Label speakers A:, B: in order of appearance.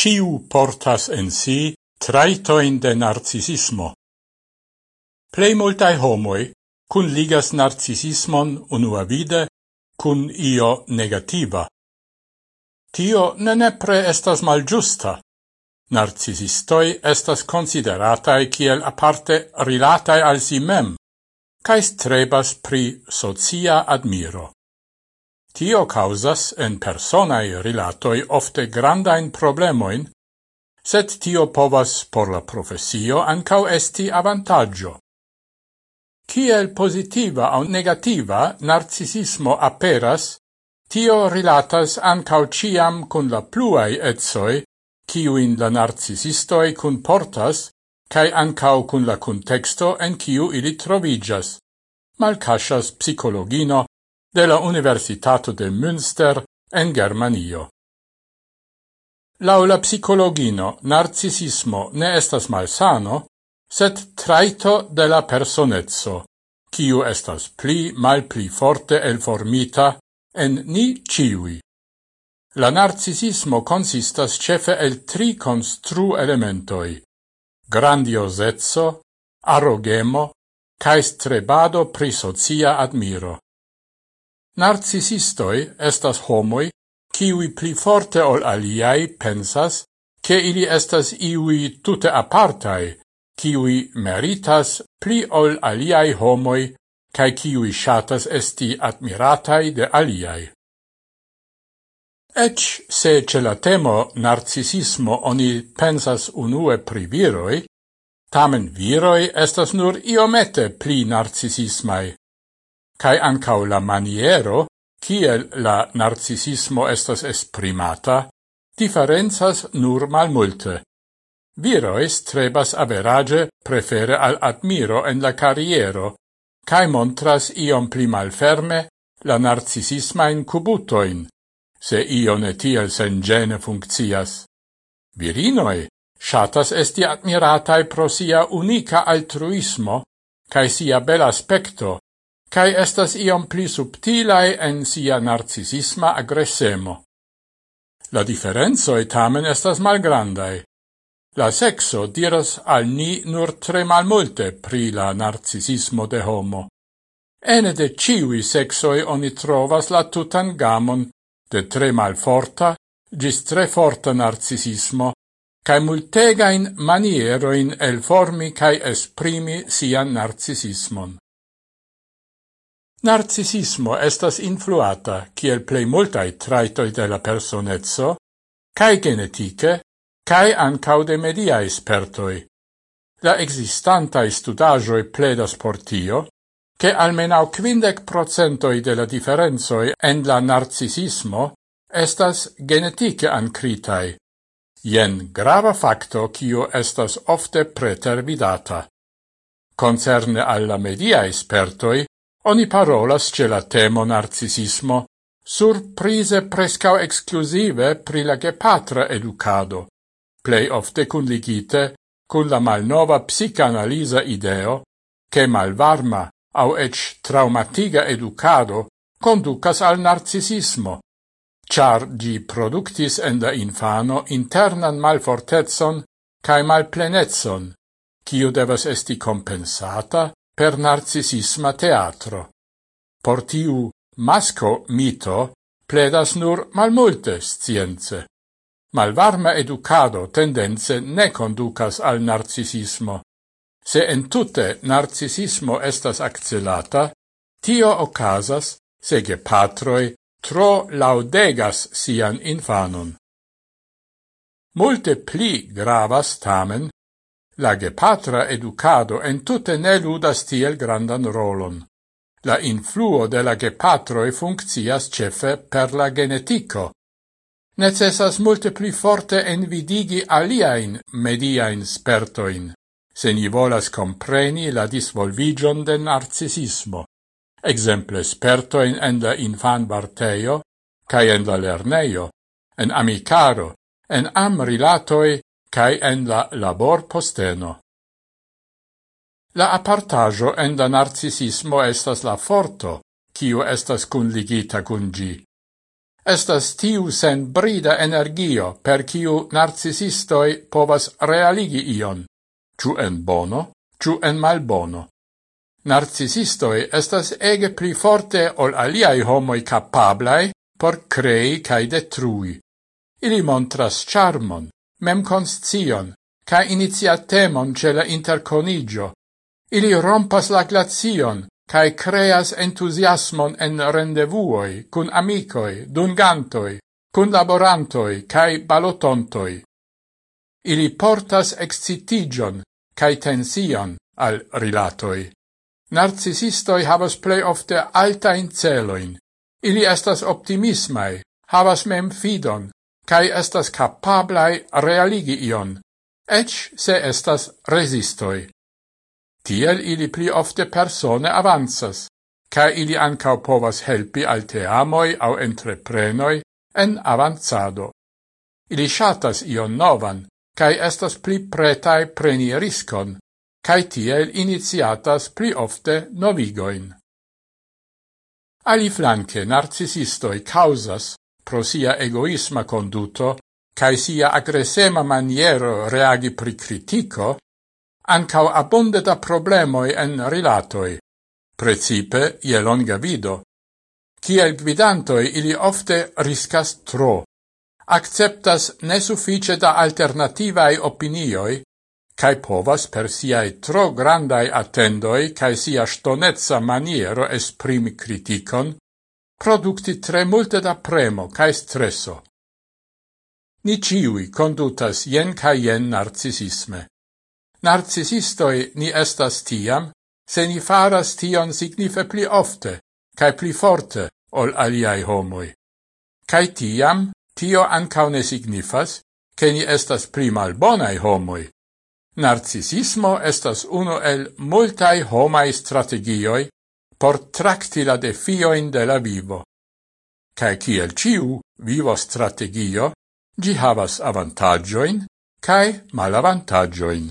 A: ciu portas en si traitoin de narcisismo. Plei multae homoi cun ligas narcisismon unuavide cun io negativa. Tio ne nepre estas malgiusta. Narcisistoi estas consideratae kiel aparte rilatae al si mem, cae strebas pri socia admiro. Tio causas en personae rilatoi ofte grandain problemoin, set tio povas por la professio ancau esti avantaggio. Ciel positiva au negativa narcisismo aperas, tio rilatas ancau ciam cun la pluai etsoi, ciuin la narcisistoi cun portas, cae ancau cun la contexto en ciu ili trovigas, malcasas psicologino de la Universitato de Münster en Germanio. Laula psicologino, narcisismo ne estas malsano, sed traito de la personezzo, kiu estas pli mal pli forte elformita en ni ciui. La narcisismo consistas cefe el tri constru elementoi, grandiosezzo, arrogemo, cae strebado pri socia admiro. Narcisistoi estas homoi kiwi pli forte ol aliai pensas che ili estas iui tute apartai, kiwi meritas pli ol aliai homoi cae kiwi shatas esti admiratai de aliai. Ec se ce la temo narcisismo oni pensas unue pri viroi, tamen viroi estas nur iomete pli narcisismai, cae ancau la maniero, kiel la narcisismo estas esprimata, differenzas nur mal multe. Virois trebas average prefere al admiro en la carriero, cae montras iom pli malferme la narcisisma in cubutoin, se io ne tiel sengene funccias. Virinoi shatas esti admiratae pro sia unica altruismo cae sia bel aspecto, cae estas iom pli subtilae en sia narcisisma agresemo. La differenzoi tamen estas malgrandae. La sexo diras al ni nur tre malmulte pri la narcisismo de homo. Ene de ciui sexoi oni trovas la tutan gamon de tre malforta gis tre forta narcisismo, cae multegain manieroin el formi cae esprimi sian narcisismon. Narcisismo estas influata, kiel plei multai traitoi de la personezzo, cae genetike, cae ancau de media espertoi. La existantae studajoi pledas por tio, che almenau quindec procentoi de la differenzoi en la narcisismo estas genetike ancritai. Jen grava facto cio estas ofte pretervidata. Concerne alla media espertoi, Oni parolas ce la temo narcisismo, surprise prescau exclusive pri la gepatra educado, plei ofte cun ligite cun la malnova psicanalisa ideo che malvarma au ec traumatiga educado conducas al narcisismo, char gi productis en la infano internan malfortezon cae malplenezon, quiu devas esti compensata per narcisisma teatro. Por tiu masco mito pledas nur malmulte scienze. Malvarma educado tendenze ne conducas al narcisismo. Se entute narcisismo estas accelata, tio ocasas se patroi tro laudegas sian infanon. Multe pli gravas tamen La gepatra educado entute ne ludas tiel grandan rolon. La influo de la gepatroi funccias cefe per la genetico. Necessas multe pli forte envidigi aliaen mediaen spertoin, se ni volas compreni la disvolvigion de narcisismo, exemple spertoin en la infan barteio, cae en la lerneio, en amicaro, en am rilatoi cae en la labor posteno. La apartajo en la narcisismo estas la forto, kiu estas kunligita cun gi. Estas tiu sen brida energio per kiu narcisistoi povas realigi ion, ciu en bono, ciu en malbono. Narcisistoi estas ege pli forte ol aliai homoi capablai por crei cae detrui. Ili montras charmon, mem conscion, ca iniziatemon ce la interconigio. Ili rompas la glacion cae creas entusiasmon en rendevuoi, cun amicoi, dungantoi, cun laborantoi, cae balotontoi. Ili portas excitigion, cae tension al rilatoi. Narcisistoi havas plei ofte altain celoin. Ili estas optimismai, havas mem fidon, cae estas capablai realigi ion, ec se estas resistoi. Tiel ili pli ofte persone avanzas, cae ili ancau povas helpi al teamoi au entreprenoi en avanzado. Ili shatas ion novan, cae estas pli pretai preni riscon, cae tiel iniziatas pli ofte novigoin. Ali flanque narcisistoi causas pro sia egoisma conduto cae sia agresema maniero reagi pri critico, ancau abonde da problemoi en rilatoi, precipe ie longa vido. Ciel gvidantoi ili ofte riscas tro, acceptas nesuffice da alternativae opinioi, cae povas per siae tro grandai attendoi cae sia stonezza maniero esprimi criticon, producti tre multe da premo cae stresso. Ni ciui condutas jen ca jen narcisisme. Narcisistoi ni estas tiam, se ni faras tion signife pli ofte, cae pli forte, ol aliai homoi. Cae tiam, tio ancau ne signifas, che ni estas pli malbonai homoi. Narcisismo estas uno el multai homai strategioi por tracti la defioin de la vivo. Cae ciel ciu vivo strategio, gi havas avantagioin cae malavantaggioin.